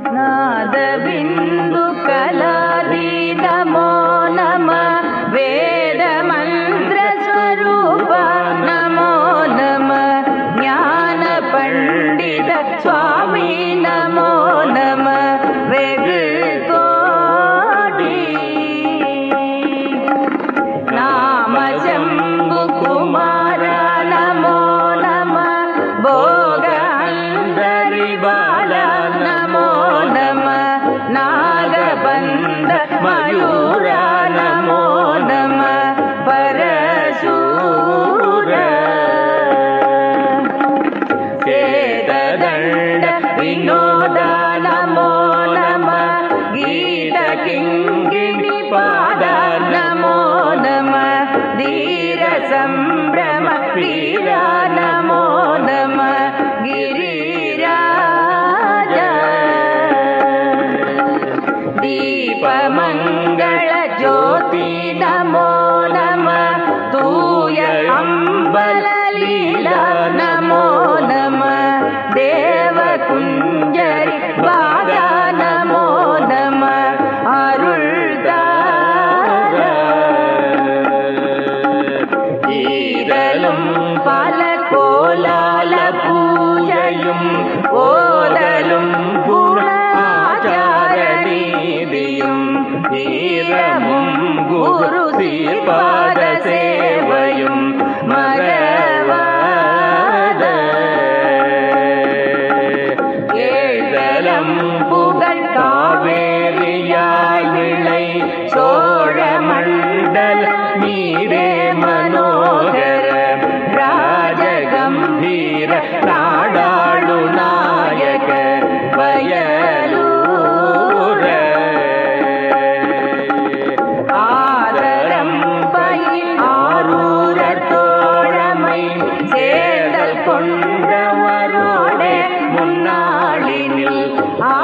नादबिन्दु कलादि नमो नम वेदमन्त्रस्वरूप नमो नम ज्ञानपण्डित स्वामी नमो नम कोटि नाम शम्भु कुमार नमो नम भोगान्तरि वेददण्ड विनोद नमो नम गीतकिङ्गिणि पाद नमो नम धीरसम्भ्रम वीर नमो नम गिरिराज दीपमङ्गल ज्योति नमो नम குஞ்சரி வாதானமோ நம அருள் தாரலும் பல கோலால பூஜையும் ஓதலும் குணாச்சார நீதியும். தீரமும் குரு சீர்பாத ஏதலம் புகழ் காவேரியாய் சோழ மண்டல் நீரே மனோகர ராஜகம்பீர நாடாளு நாயக வயலூர. ஆதரம் பயில் ஆரூர தோழமை சேதல் கொண்டு 啊。